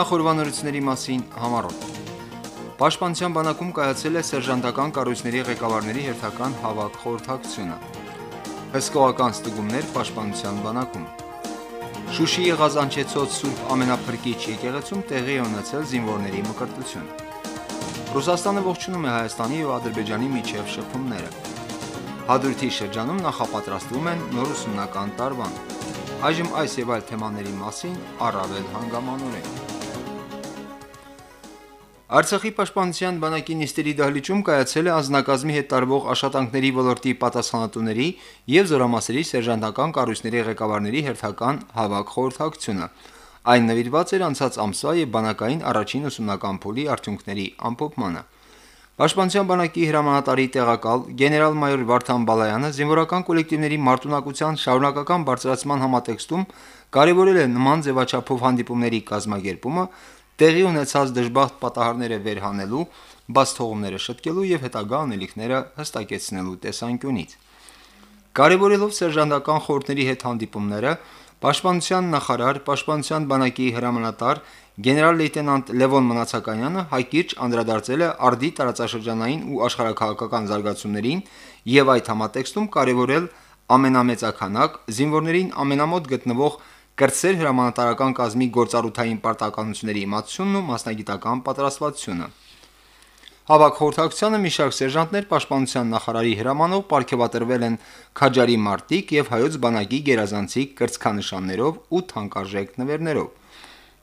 Նախորbanությունների մասին համառոտ Պաշտպանության բանակում կայացել է սերժանտական կառույցների ղեկավարների հերթական հավաք խորհրդակցությունը: Հսկողական ստուգումներ Պաշտպանության բանակում Շուշիի Ղազանչեցոտ Սուրբ Ամենափրկիչ եկեղեցում տեղի ունեցել զինվորների մկրտություն: Ռուսաստանը ողջունում է Հայաստանի ու Ադրբեջանի միջև շփումները: Hadrութի շրջանում նախապատրաստվում են նոր ուսումնական տարվան: Այս և այլ թեմաների մասին առավել հանգամանորեն: Արցախի պաշտպանության բանակի նիստերի դահլիճում կայացել է անձնակազմի հետ տարվող աշխատանքների ոլորտի պատասխանատուների և զորամասերի սերժանտական կառույցների ղեկավարների հերթական հավաք խորհրդակցությունը: Այն նվիրված էր անցած ամսվա և բանակային առաջին ուսումնական փուլի արդյունքների ամփոփմանը: Պաշտպանության բանակի հրամանատարի տեղակալ գեներալ-մայոր Վարդան Բալայանը զինվորական կոլեկտիվների մարտունակության շարունակական բարձրացման համատեքստում կարևորել է նման ձևաչափով հանդիպումների կազմակերպումը տեղի ունեցած դժբախտ պատահարները վերհանելու, բացթողումները շտկելու և հետագա անելիքները հստակեցնելու տեսանկյունից: Կարևորելով սերժանտական խորհուրդների հետ հանդիպումները պաշտպանության նախարար, պաշտպանության բանակի հրամանատար գեներալ-լեյտենանտ Լևոն Մնացականյանը հակիրճ անդրադարձել է արդի տարածաշրջանային ու աշխարհաքաղաքական զարգացումներին և այդ համատեքստում կարևորել ամենամեծաքանակ, զինվորներին ամենամոտ գտնվող կրտսեր հրամանատարական կազմի գործառութային պարտականությունների իմացությունն ու մասնագիտական պատրաստվածությունը: Հավաք խորհրդակցությանը մի շարք սերժանտներ պաշտպանության նախարարի հրամանով պարգևատրվել են Քաջարի մարտիկ և հայոց բանակի գերազանցիկ կրծքանշաններով ու թանկարժեք նվերներով: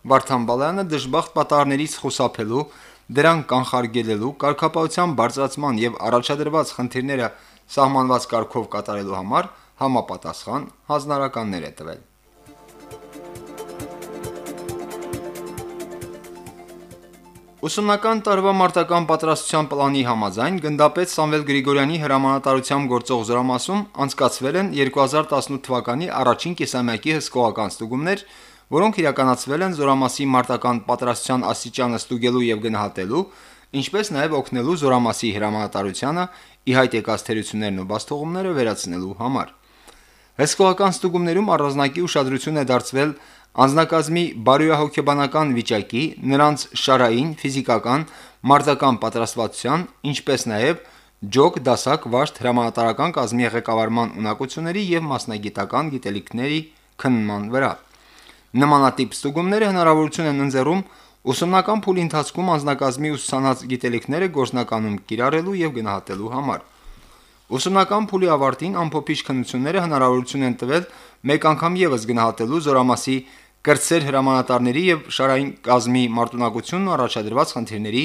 Վարդան Բալայանը դժբախտ պատահարներից խուսափելու, դրանք կանխարգելելու, կարգապահության բարձրացման և առաջադրված խնդիրները սահմանված կարգով կատարելու համար համապատասխան հանձնարարականներ է տվել: Ուսումնական տարվա մարտական պատրաստության պլանի համաձայն գնդապետ Սամվել Գրիգորյանի հրամանատարությամբ գործող զորամասում անցկացվել են 2018 թվականի առաջին կիսամյակի հսկողական ստուգումներ, որոնք իրականացվել են զորամասի մարտական պատրաստության աստիճանը ստուգելու և գնահատելու, ինչպես նաև օգնելու զորամասի հրամանատարությանը ի հայտ եկած թերություններն ու բացթողումները վերացնելու համար: Հսկողական ստուգումներում առանձնակի ուշադրություն է դարձվել անձնակազմի բարոյահոգեբանական վիճակի, նրանց շարային, ֆիզիկական, մարտական պատրաստվածության, ինչպես նաև ջոկ, դասակ, վարդ, հրամանատարական կազմի ղեկավարման ունակությունների և մասնագիտական գիտելիքների քննման վրա: Նմանատիպ ստուգումները հնարավորություն են ընձեռում ուսումնական փուլի ընթացքում անձնակազմի ուսուցանած գիտելիքները գործնականում կիրառելու և գնահատելու համար: Ուսումնական փուլի ավարտին ամփոփիչ քննությունները հնարավորություն են տվել մեկ անգամ ևս գնահատելու զորամասի կրտսեր հրամանատարների և շարային կազմի մարտունակությունն ու առաջադրված խնդիրների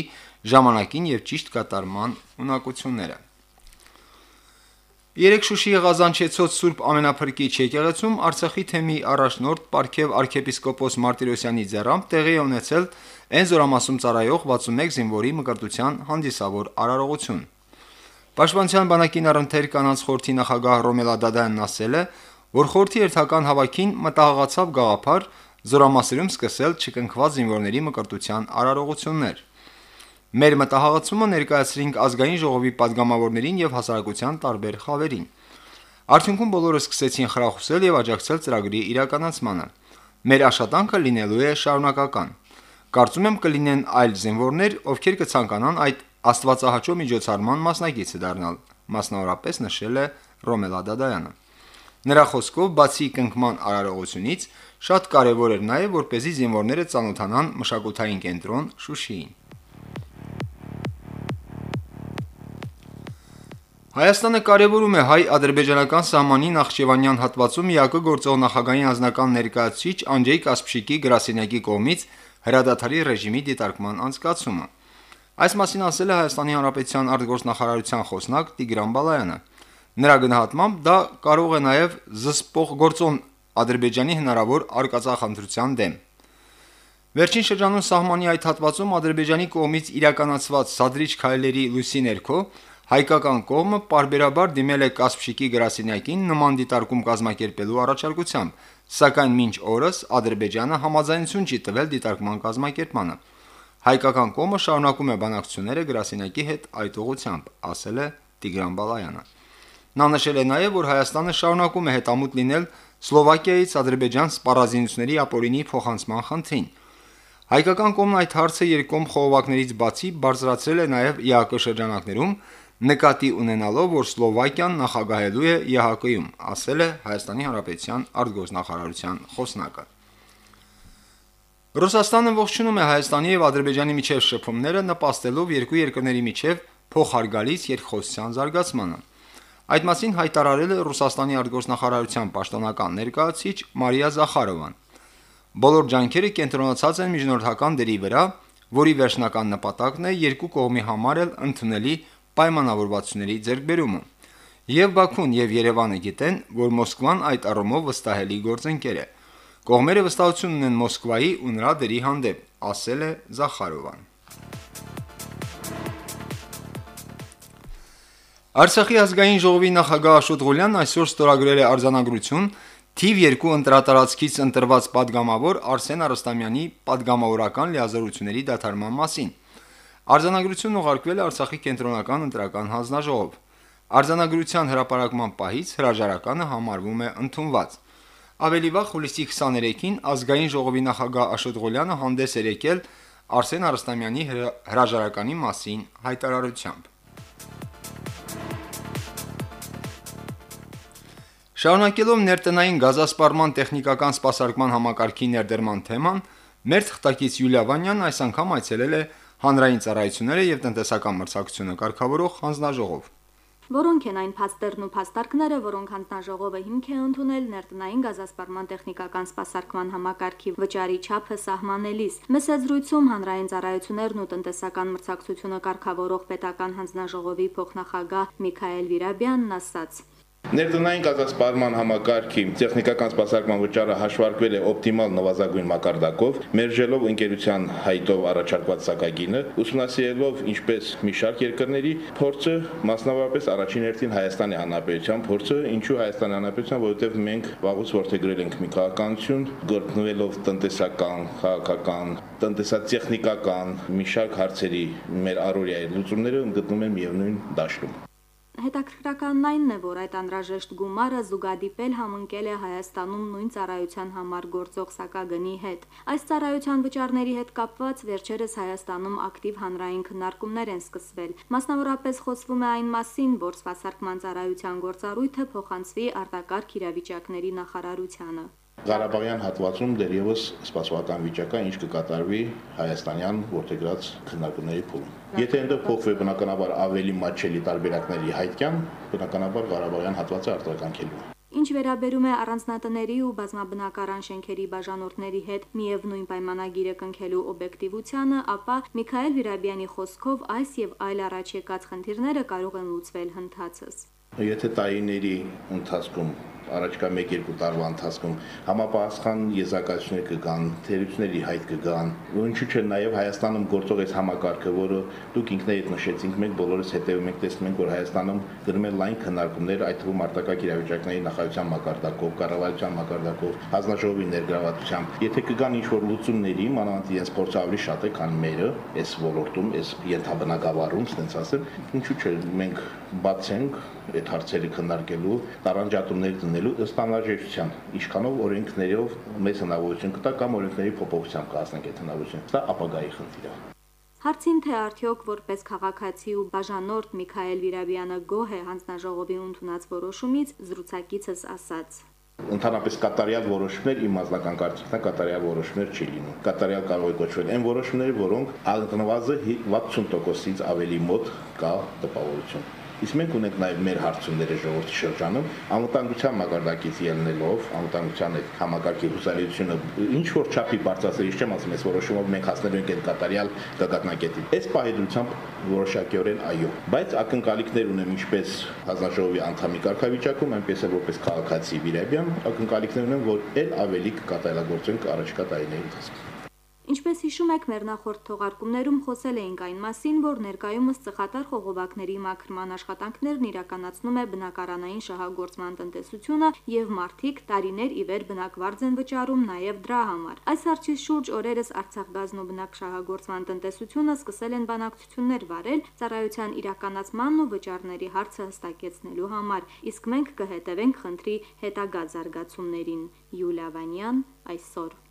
ժամանակին և ճիշտ կատարման ունակությունները: Երեկ Շուշիի Ղազանչեցոտ Սուրբ Ամենափրկիչ եկեղեցում Արցախի թեմի առաջնորդ պարգև arczepiskopos Մարտիրոսյանի ձեռամբ տեղի ունեցել N զորամասում ծառայող 61 զինվորի մկրտության հանդիսավոր արարողություն: Պաշտպանության բանակին առընթեր կանանց խորհրդի նախագահ Ռոմելա Դադայանն ասել է, որ խորհրդի հերթական հավաքին մտահղացավ գաղափար զորամասերում սկսել չկնքված զինվորների մկրտության արարողություններ: Մեր մտահղացումը ներկայացրինք Ազգային ժողովի պատգամավորներին և հասարակության տարբեր խավերին: Արդյունքում բոլորը սկսեցին խրախուսել և աջակցել ծրագրի իրականացմանը: Մեր աշխատանքը լինելու է շարունակական: Կարծում եմ կլինեն այլ զինվորներ, ովքեր կցանկանան այդ աստվածահաճո միջոցառման մասնակիցը դառնալ», մասնավորապես նշել է Դադայանը: Նրա խոսքով բացի կնքման արարողությունից շատ կարևոր էր նաև որպեսզի զինվորները ծանոթանան մշակութային կենտրոն Շուշիին: Հայաստանը կարևորում է հայ-ադրբեջանական սահմանի նախճեվանյան հատվածում ՄԻԱԿ-ը գործող նախագահի անձնական ներկայացուցիչ Անդրեյ Կասպշիկի գրասենյակի կողմից հրադադարի ռեժիմի դիտարկման անցկացումը: Այս մասին ասել է ՀՀ արտգործնախարարության խոսնակ Տիգրան Բալայանը: Նրա գնահատմամբ դա կարող է նաև զսպող գործոն Ադրբեջանի հնարավոր արկածախնդրության դեմ: Վերջին շրջանում սահմանի այդ հատվածում Ադրբեջանի կողմից իրականացված սադրիչ քայլերի լույսի ներքո հայկական կողմը պարբերաբար դիմել է Կասպշիկի գրասենյակին նման դիտարկում կազմակերպելու առաջարկությամբ, սակայն մինչ օրս Ադրբեջանը համաձայնություն չի տվել դիտարկման կազմակերպմանը: Հայկական կողմը շարունակում է բանակցությունները գրասենյակի հետ այդ ուղղությամբ: Նա նշել է նաև, որ Հայաստանը շարունակում է հետամուտ լինել Սլովակիայից Ադրբեջան սպառազինությունների ապօրինի փոխանցման խնդրին: Հայկական կողմն այդ հարցը երկկողմ խողովակներից բացի բարձրացրել է նաև ԵԱԿ շրջանակներում, նկատի ունենալով, որ Սլովակիան նախագահելու է ԵԱՀԿ-ում, ասել է ՀՀ արտգործնախարարության խոսնակը։ Ռուսաստանը ողջունում է Հայաստանի եւ Ադրբեջանի միջև շփումները, նպաստելով երկու երկրների միջև փոխարգալից երկխոսության զարգացմանը։ Այդ մասին հայտարարել է Ռուսաստանի արտգործնախարարության պաշտոնական ներկայացուցիչ Մարիա Զախարովան։ Բոլոր ջանքերը կենտրոնացած են միջնորդական դերի վրա, որի վերջնական նպատակն է երկու կողմի համար էլ ընդունելի պայմանավորվածությունների ձեռքբերումը։ Եվ Բաքուն եւ Երևանը գիտեն, որ Մոսկվան այդ առումով վստահելի գործընկեր է։ Կողմերը վստահություն ունեն Մոսկվայի ու նրա դերի հանդեպ, ասել է Զախարովան։ Արցախի ազգային ժողովի նախագահ Աշոտ Ղուլյանն այսօր ստորագրել է արձանագրություն թիվ 2 ընտրատարածքից ընտրված падգամավոր Արսեն Արստամյանի падգամավորական լիազորությունների դադարման մասին։ Արձանագրությունն ուղարկվել է Արցախի կենտրոնական ընտրական հանձնաժողով։ Արձանագրության հրապարակման պահից հրաժարականը համարվում է ընդունված։ Ավելի վաղ հուլիսի 23-ին ազգային ժողովի նախագահ Աշոտ Ղուլյանը հանդես էր եկել Արսեն Արստամյանի հրաժարականի մասին հայտարարությամբ։ Շարունակելով ներտնային գազասպառման տեխնիկական սպասարկման համակարգի ներդրման թեման, մեր թղթակից Յուլիա Վանյանն այս անգամ այցելել է հանրային ծառայությունները եւ տնտեսական մրցակցությունը կարգավորող հանձնաժողով։ Որոնք են այն փաստերն ու փաստարկները, որոնք հանձնաժողովը հիմք է ընդունել ներտնային գազասպառման տեխնիկական սպասարկման համակարգի վճարի չափը սահմանելիս։ Մսեզրույցում հանրային ծառայություններն ու տնտեսական մրցակցությունը կարգավորող պետական հանձնաժողովի փոխնախագահ Միքայել Վիրաբյանն ասաց. Ներդնային գազասպարման համակարգի տեխնիկական սպասարկման վճարը հաշվարկվել է օպտիմալ նվազագույն մակարդակով, մերժելով ընկերության հայտով առաջարկված սակագինը, ուսումնասիրելով ինչպես մի շարք երկրների փորձը, մասնավորապես առաջին հերթին Հայաստանի Հանրապետության փորձը, ինչու Հայաստանի Հանրապետության, որովհետև մենք վաղուց ворթեգրել ենք մի քաղաքականություն, գործնվելով տնտեսական, քաղաքական, տնտեսատեխնիկական մի շարք հարցերի մեր առօրյայի լուծումները գտնվում են միևնույն դաշտում։ Հետաքրքրականն այնն է, որ այդ անհրաժեշտ գումարը զուգադիպել համընկել է Հայաստանում նույն ծառայության համար գործող սակագնի հետ։ Այս ծառայության վճարների հետ կապված վերջերս Հայաստանում ակտիվ հանրային քննարկումներ են սկսվել։ Մասնավորապես խոսվում է այն մասին, որ սպասարկման ծառայության գործառույթը փոխանցվի արտակարգ իրավիճակների նախարարությանը։ Ղարաբաղյան հատվածում դեռևս սպասողական վիճակա ինչ կկատարվի հայաստանյան որտեգրած քննարկումների փուլում։ Եթե այնտեղ փոխվի բնականաբար ավելի մատչելի տարբերակների հայտյան, բնականաբար Ղարաբաղյան հատվածը արտականքելու։ Ինչ վերաբերում է առանձնատների ու բազմաբնակարան շենքերի բաժանորդների հետ միևնույն պայմանագիրը կնքելու օբյեկտիվությանը, ապա Միքայել Վիրաբյանի խոսքով այս եւ այլ առաջ եկած խնդիրները կարող են լուծվել հնդածս։ Եթե տարիների ընթացքում առաջկա 1-2 տարվա ընթացքում համապատասխան եզրակացություններ կգան, թերությունների հայտ կգան։ Ու ինչու՞ չէ նաև Հայաստանում գործող այս համակարգը, որը դուք ինքներդ նշեցիք, մենք բոլորս հետևում ենք, տեսնում ենք, որ Հայաստանում գրում են լայն քննարկումներ, այդ թվում արտակարգ իրավիճակների նախարարության մակարդակով, կառավարության մակարդակով, հանձնաժողովի ներգրավվածությամբ։ Եթե կգան ինչ-որ լուծումների, մանավանդ իրենց փորձը ավելի շատ է, քան մերը, այս ոլորտում, այս ենթաբնակավարում, ասենց ասեմ, ինչու՞ չէ, մենք բաց ենք այդ հարցերը քննարկելու, տարանջատումներ ըստ անհրաժեշտության, ինչքանով օրենքներով մեծ հնարավորություն կտա կամ օրենքների փոփոխությամբ կհասնենք այդ հնարավորություն։ Դա ապագայի խնդիր է։ Հարցին թե արդյոք որպես քաղաքացի ու բաժանորդ Միքայել Վիրաբյանը գոհ է հանձնաժողովի ընդունած որոշումից, զրուցակիցս ասաց. Ընդհանրապես կատարյալ որոշումներ իմ մասնական կարծիքն է կատարյալ որոշումներ չի լինում։ Կատարյալ կարող է կոչվել այն որոշումները, որոնք ալտնվազը 60%-ից ավելի մոտ կա տպավորություն։ Իսկ մենք ունենք նաև մեր հարցումները ժողովրդի շրջանում անվտանգության մակարդակից ելնելով, անվտանգության այդ համակարգի հուսալիությունը ինչ որ չափի բարձրացրիչ չեմ ասում, այս որոշումով մենք հասնելու ենք այդ կատարյալ գագաթնակետին։ Այս պահեդրությամբ որոշակիորեն այո, բայց ակնկալիքներ ունեմ ինչպես հանձնաժողովի անդամի կարգավիճակում, այնպես էլ որպես քաղաքացի Վիրաբյան, ակնկալիքներ ունեմ, որ ել ավելի կկատարելագործենք առաջիկա տարիների ընթացքում։ Ինչպես հիշում եք, մեր նախորդ թողարկումներում խոսել էինք այն մասին, որ ներկայումս ծխատար խողովակների մաքրման աշխատանքներն իրականացնում է բնակարանային շահագործման տնտեսությունը եւ մարդիկ տարիներ ի վեր բնակվարձ են վճարում նաեւ դրա համար։ Այս հարցի շուրջ օրերս Արցախ գազն ու բնակշահագործման տնտեսությունը սկսել են բանակցություններ վարել ծառայության իրականացմանն ու վճարների հարցը հստակեցնելու համար, իսկ մենք կհետևենք խնդրի հետագա զարգացումներին։ Յուլիա Վանյան այսօր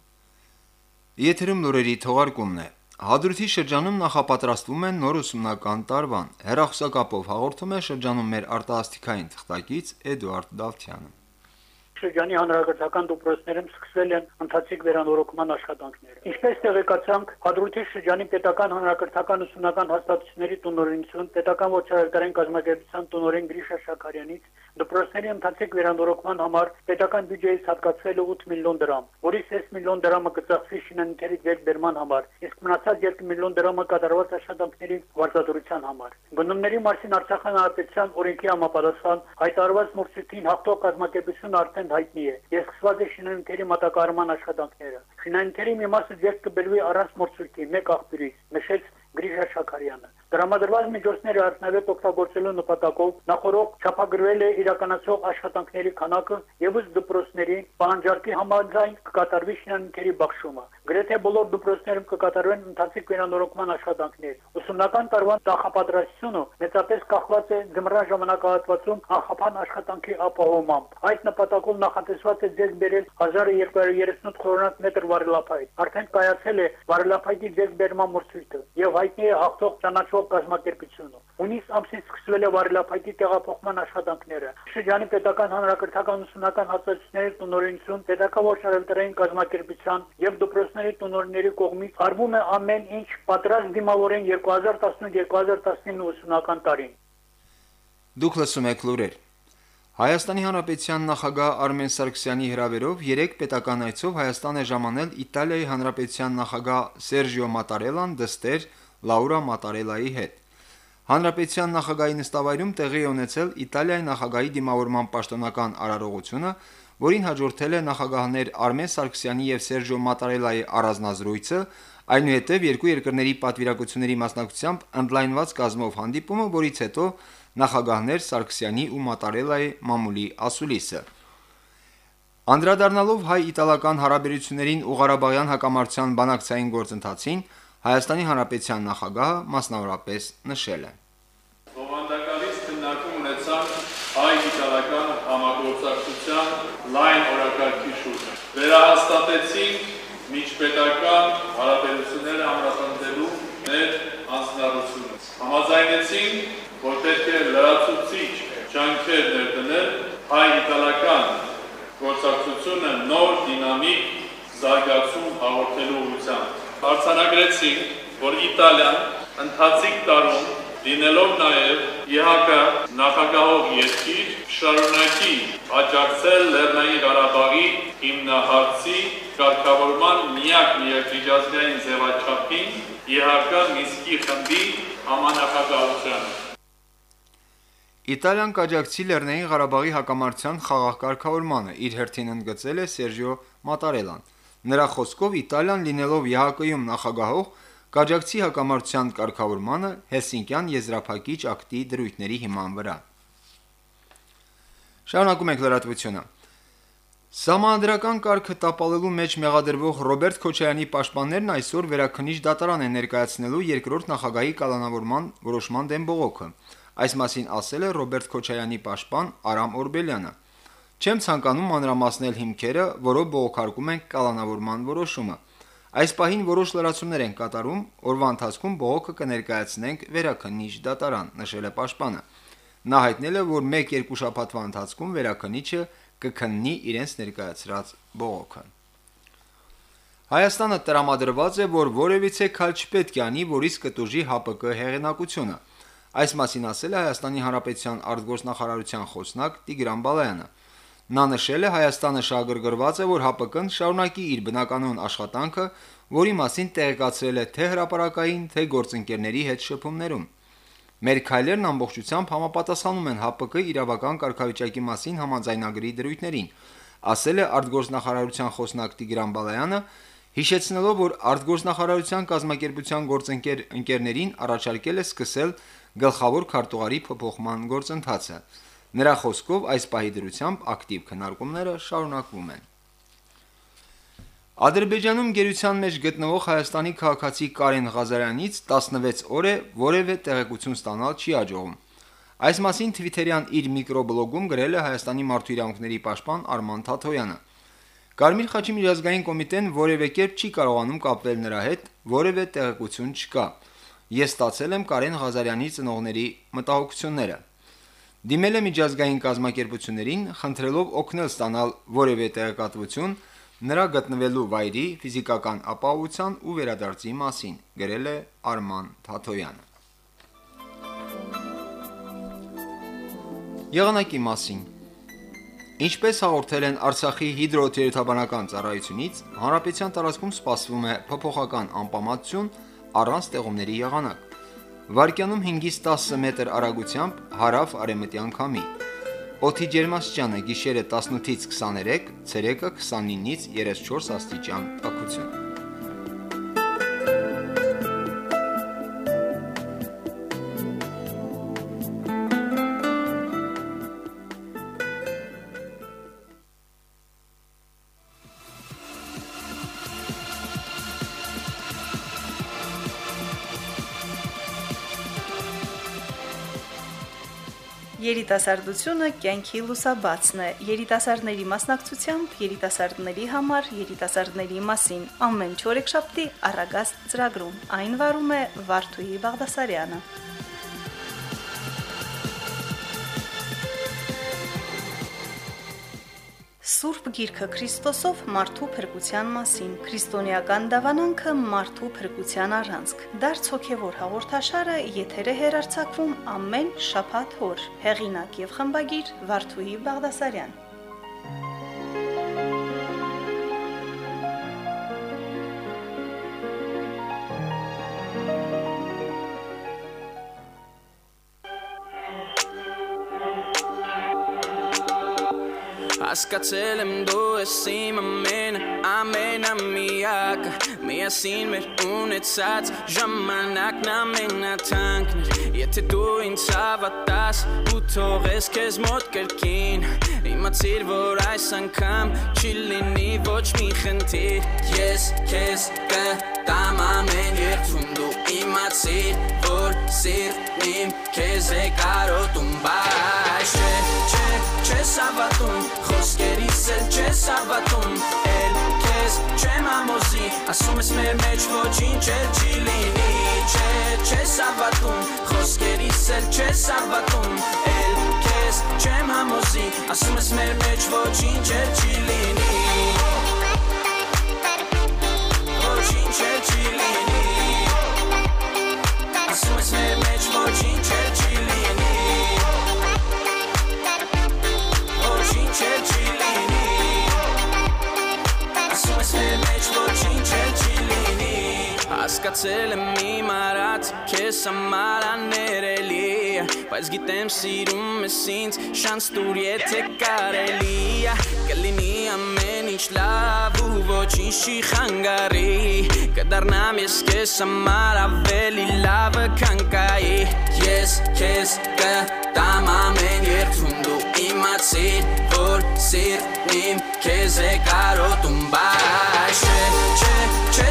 Եթերում լուրերի թողարկումն է։ Հադրութի շրջանում նախապատրաստվում են նոր ուսումնական տարվան։ Հեռախոսակապով հաղորդում է շրջանում մեր արտասթիկային թղթակից Էդուարդ Դավթյանը։ շրջանի հանրագործական դպրոցներում սկսվել են ընթացիկ վերանորոգման աշխատանքները։ Ինչպես տեղեկացանք, Հադրութի շրջանի պետական հանրակրթական ուսումնական հաստատությունների տնօրինություն, պետական ոչռայտարային կազմակերպության տնօրեն Գրիշա Շաքարյանից դպրոցների ընթացիկ վերանորոգման համար պետական բյուջեից հատկացվել է 8 միլիոն դրամ, որից 6 միլիոն դրամը կծախսվի շինանյութերի ձեռբերման համար, իսկ մնացած 2 միլիոն դրամը կատարված աշխատանքների վարձատրության համար։ Բնումների մասին Արցախյան հանրապետության օրենքի համապատասխան հայտարարված մրցույթին հաղթող կազմակերպությունը արդեն հայտնի է։ Ես սկսված է շինանյութերի մատակարարման աշխատանքները։ Շինանյութերի մի մասը ձեռք կբերվի առանց մրցույթի մեկ աղբյուրից, նշեց Գրիշա Շաքարյանը։ Դրամադրված միջոցները արդյունավետ օգտագործելու նպատակով նախորդ չափագրվել է իրականացող աշխատանքների քանակը եւ ըստ դպրոցների պահանջարկի համաձայն կկատարվի շինանյութերի բաշխումը։ Գրեթե բոլոր դպրոցներում կկատարվեն ընթացիկ վերանորոգման աշխատանքներ։ Ուսումնական տարվան նախապատրաստությունը մեծապես կախված է ձմռան ժամանակահատվածում անխափան աշխատանքի ապահովմամբ։ Այդ նպատակով նախատեսված է ձեռք բերել 1238 խորհրդանոց մետր վարելափայտ։ Արդեն կայացել է վարելափայտի ձեռք բերման մրցույթը եւ հայտնի է հաղթող ճանաչող կազմակերպությունը։ Հունիս ամսից սկսվել է վարելափայտի տեղափոխման աշխատանքները։ Շրջանի պետական հանրակրթական ուսումնական հաստատությունների տնօրինություն, պետական ոչռայտարային կազմակերպության եւ դպրոցների տնօրինների կողմից արվում է ամեն ինչ պատրաստ դիմավորեն 2018-2019 ուսումնական տարին։ Դուք լսում եք լուրեր։ Հայաստանի Հանրապետության նախագահ Արմեն Սարգսյանի հրավերով 3 պետական այցով Հայաստան է ժամանել Իտալիայի Հանրապետության նախագահ Սերժիո Մատարելան դստեր Լաուրա Մատարելայի հետ։ Հանրապետության նախագահի նստավայրում տեղի է ունեցել Իտալիայի նախագահի դիմավորման պաշտոնական արարողությունը, որին հաջորդել է նախագահներ Արմեն Սարգսյանի եւ Սերժիո Մատարելայի առանձնազրույցը, այնուհետև երկու երկրների պատվիրակությունների մասնակցությամբ ընդլայնված կազմով հանդիպումը, որից հետո նախագահներ Սարգսյանի ու Մատարելայի մամուլի ասուլիսը։ Անդրադառնալով հայ-իտալական հարաբերություններին ու Ղարաբաղյան հակամարտության բանակցային գործընթացին, Հայաստանի Հանրապետության նախագահը մասնավորապես նշել է. Բովանդակալից քննարկում ունեցան հայ-իտալական համագործակցության լայն օրակարգի շուրջ։ Վերահաստատեցինք միջպետական Հարցանագրեցինք, որ Իտալիան ընթացիկ տարում լինելով նաև ԵՀԿ նախագահող երկիր շարունակի աջակցել Լեռնային Ղարաբաղի հիմնահարցի կարգավորման միակ միջազգային ձևաչափին ԵՀԿ Միսկի խմբի համանախագահությանը։ Իտալիան կաջակցի Լեռնային Ղարաբաղի հակամարտության խաղաղ կարգավորմանը, իր հերթին ընդգծել է Սերժիո Մատարելան։ Նրա խոսքով Իտալիան լինելով ԵՀԿ-ում նախագահող կաջակցի հակամարտության կարգավորմանը Հելսինկյան եզրափակիչ ակտի դրույթների հիման վրա։ Շարունակում ենք լրատվությունը։ Սահմանադրական կարգը տապալելու մեջ մեղադրվող Ռոբերտ Քոչարյանի պաշտպաններն այսօր վերաքնիչ դատարան են ներկայացնելու երկրորդ նախագահի կալանավորման որոշման դեմ բողոքը։ Այս մասին ասել է Ռոբերտ Քոչարյանի պաշտպան Արամ Օրբելյանը։ Չեմ ցանկանում մանրամասնել հիմքերը, որով բողոքարկում են կալանավորման որոշումը։ Այս պահին որոշ լրացումներ են կատարում, օրվա ընթացքում բողոքը կներկայացնենք վերաքննիչ դատարան, նշել է պաշտպանը։ Նա հայտնել է, որ 1-2 շաբաթվա ընթացքում վերաքննիչը կքննի իրենց ներկայացրած բողոքը։ Հայաստանը տրամադրված է, որ որևիցե քալ չպետք է անի, որից կտուժի ՀԱՊԿ հեղինակությունը։ Այս մասին ասել է Հայաստանի Հանրապետության արտգործնախարարության խոսնակ Տիգրան Բալայանը։ Նա նշել է Հայաստանը շահագրգռված է, որ ՀԱՊԿ-ն շարունակի իր բնականոն աշխատանքը, որի մասին տեղեկացրել է թե հրապարակային, թե գործընկերների հետ շփումներում։ Մեր քայլերն ամբողջությամբ համապատասխանում են ՀԱՊԿ իրավական կարգավիճակի մասին համաձայնագրի դրույթներին, ասել է արտգործնախարարության խոսնակ Տիգրան Բալայանը, հիշեցնելով, որ արտգործնախարարության կազմակերպության գործընկեր ընկերներին առաջարկել է սկսել գլխավոր քարտուղարի փոփոխման գործընթացը։ Նրա խոսքով այս պահի դրությամբ ակտիվ քննարկումները շարունակվում են։ Ադրբեջանում գերության մեջ գտնվող Հայաստանի քաղաքացի Կարեն Ղազարյանից 16 օր է որևէ տեղեկություն ստանալ չի աջողում։ Այս մասին Twitter-յան իր միկրոբլոգում գրել է Հայաստանի մարդու իրավունքների պաշտպան Արման Թաթոյանը։ Կարմիր խաչի միջազգային կոմիտեն որևէ կերպ չի կարողանում կապվել նրա հետ, որևէ տեղեկություն չկա։ Ես ստացել եմ Կարեն Ղազարյանի ծնողների մտահոգությունները։ Դիմել եմ միջազգային կազմակերպություններին, խնդրելով օգնել ստանալ որևէ տեղեկատվություն նրա գտնվելու վայրի ֆիզիկական ապահովության ու վերադարձի մասին, գրել է Արման Թաթոյանը։ Եղանակի մասին. Ինչպես հաղորդել են Արցախի հիդրոթերապևտաբանական ծառայությունից, հանրապետության տարածքում սպասվում է փոփոխական անպամատություն առանց ձեղումների եղանակ։ Վարկյանում 5-ից 10 մետր արագությամբ հարավ արևմտյան քամի։ Օդի ջերմաստիճանը՝ գիշերը 18-ից 23, ցերեկը 29-ից 34 աստիճան տաքություն։ Երիտասարդությունը կյանքի լուսաբացն է։ Երիտասարդների մասնակցությամբ երիտասարդների համար երիտասարդների մասին ամեն չորեքշաբթի առագաստ ծրագրում այն վարում է Վարդուհի Բաղդասարյանը։ Սուրբ Գիրքը Քրիստոսով մարդու փրկության մասին։ Քրիստոնեական դավանանքը մարդու փրկության առանցք։ Դարձ հոգևոր հաղորդաշարը եթեր է հերարցակվում ամեն շաբաթ օր։ Հեղինակ եւ խմբագիր Վարդուհի Բաղդասարյան։ Հասկացել եմ դու ես իմ ամեն ամենամիակ Միասին մեր ունեցած ժամանակն ամենաթանկն Եթե դու ինձ հավատաս ու թողես քեզ մոտ կրկին Իմացիր որ այս անգամ չի լինի ոչ մի խնդիր Ես քեզ կտամ ամեն երթում դու իմացիր որ սիրտն իմ քեզ է կարոտում բայց հավատում Էլ քեզ չեմ ամոզի Ասում ես մեր մեջ ոչինչ էլ չի լինի Չէ, չես հավատում Խոսքերիս էլ չես հավատում Էլ քեզ չեմ համոզի Ասում ես մեր մեջ ոչինչ էլ չի լինի Հասկացել եմ իմ արած քեզ համար աներելի Բայց գիտեմ սիրում ես ինձ շանս տուր եթե կարելի Կլինի ամեն ինչ լավ ու ոչինչ չի խանգարի Կդառնամ ես քեզ համար ավելի լավը քան կայի Ես քեզ կտամ ամեն երթում դու իմացիր որ սիրտն իմ քեզ է կարոտում չէ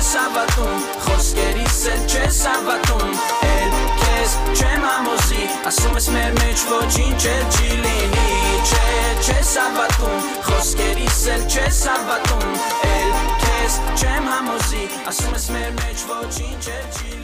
չես հավատում խոսքերիս էլ չես հավատում էլ քեզ չեմ ամոզի ասում ես մեր մեջ ոչինչ էլ չի լինի չէ չես հավատում խոսքերիս էլ չես հավատում էլ քեզ չեմ համոզի ասում ես մեր մեջ ոչինչ էլ չի լինի